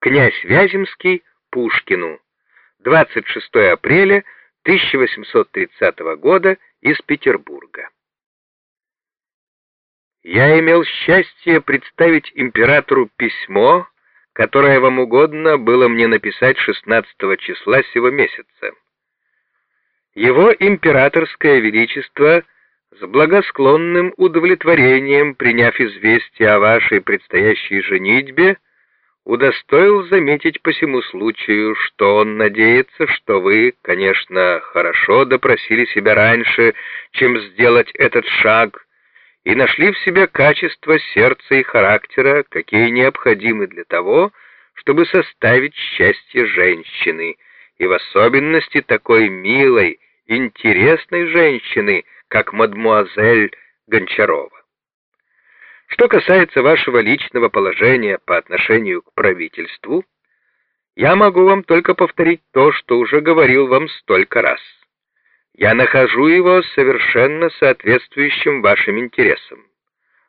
Князь Вяземский Пушкину. 26 апреля 1830 года из Петербурга. Я имел счастье представить императору письмо, которое вам угодно было мне написать 16 числа сего месяца. Его императорское величество с благосклонным удовлетворением, приняв известие о вашей предстоящей женитьбе, удостоил заметить по всему случаю, что он надеется, что вы, конечно, хорошо допросили себя раньше, чем сделать этот шаг, и нашли в себе качества сердца и характера, какие необходимы для того, чтобы составить счастье женщины, и в особенности такой милой, интересной женщины, как мадмуазель Гончарова. Что касается вашего личного положения по отношению к правительству, я могу вам только повторить то, что уже говорил вам столько раз. Я нахожу его совершенно соответствующим вашим интересам.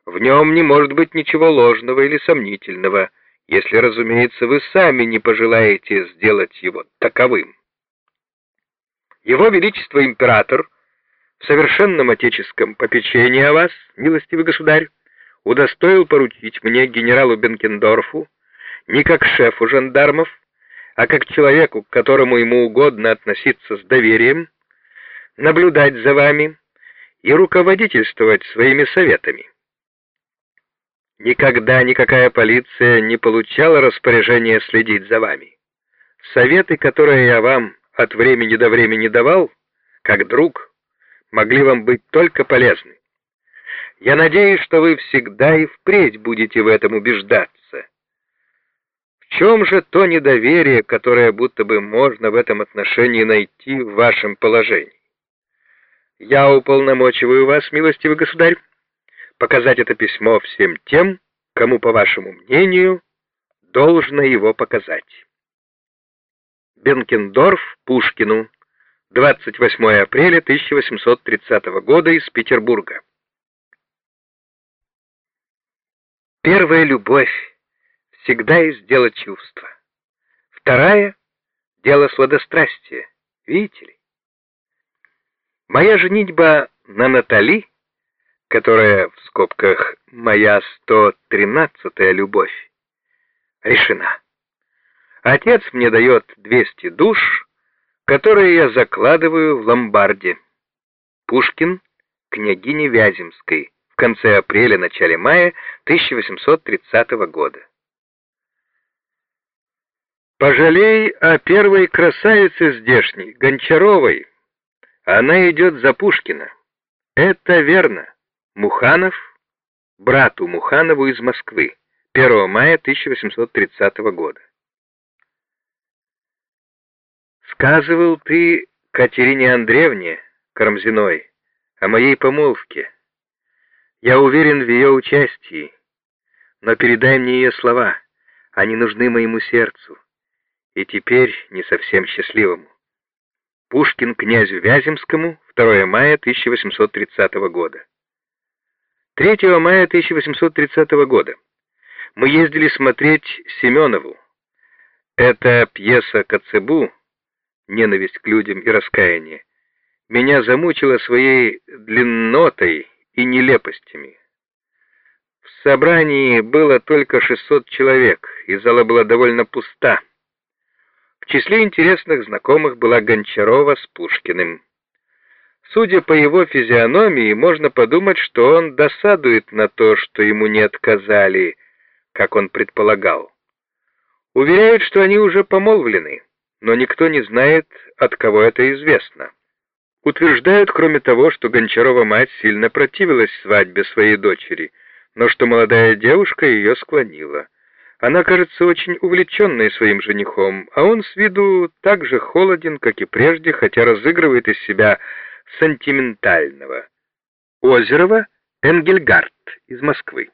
В нем не может быть ничего ложного или сомнительного, если, разумеется, вы сами не пожелаете сделать его таковым. Его Величество Император в совершенном отеческом попечении о вас, милостивый государь, удостоил поручить мне генералу Бенкендорфу не как шефу жандармов, а как человеку, к которому ему угодно относиться с доверием, наблюдать за вами и руководительствовать своими советами. Никогда никакая полиция не получала распоряжения следить за вами. Советы, которые я вам от времени до времени давал, как друг, могли вам быть только полезны. Я надеюсь, что вы всегда и впредь будете в этом убеждаться. В чем же то недоверие, которое будто бы можно в этом отношении найти в вашем положении? Я уполномочиваю вас, милостивый государь, показать это письмо всем тем, кому, по вашему мнению, должно его показать. Бенкендорф Пушкину, 28 апреля 1830 года из Петербурга. Первая любовь всегда есть дело чувства. Вторая — дело сладострастия. Видите ли? Моя женитьба на Натали, которая в скобках «моя 113-я любовь», решена. Отец мне дает 200 душ, которые я закладываю в ломбарде. Пушкин, княгине Вяземской, конце апреля-начале мая 1830 года. Пожалей о первой красавице здешней, Гончаровой. Она идет за Пушкина. Это верно. Муханов, брату Муханову из Москвы, 1 мая 1830 года. Сказывал ты Катерине Андреевне Карамзиной о моей помолвке. Я уверен в ее участии, но передай мне ее слова, они нужны моему сердцу, и теперь не совсем счастливому. Пушкин князю Вяземскому, 2 мая 1830 года. 3 мая 1830 года мы ездили смотреть Семенову. Это пьеса Коцебу «Ненависть к людям и раскаяние» меня замучила своей длиннотой и нелепостями. В собрании было только 600 человек, и зала была довольно пуста. В числе интересных знакомых была Гончарова с Пушкиным. Судя по его физиономии, можно подумать, что он досадует на то, что ему не отказали, как он предполагал. Уверяют, что они уже помолвлены, но никто не знает, от кого это известно. Утверждают, кроме того, что Гончарова мать сильно противилась свадьбе своей дочери, но что молодая девушка ее склонила. Она кажется очень увлеченной своим женихом, а он с виду так же холоден, как и прежде, хотя разыгрывает из себя сентиментального. Озерова Энгельгард из Москвы.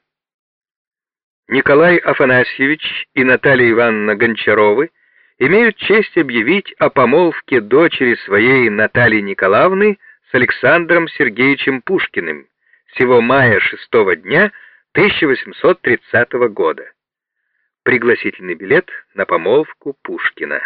Николай Афанасьевич и Наталья Ивановна Гончаровы имеют честь объявить о помолвке дочери своей Натальи Николаевны с Александром Сергеевичем Пушкиным всего мая 6 дня 1830 года. пригласительный билет на помолвку Пушкина.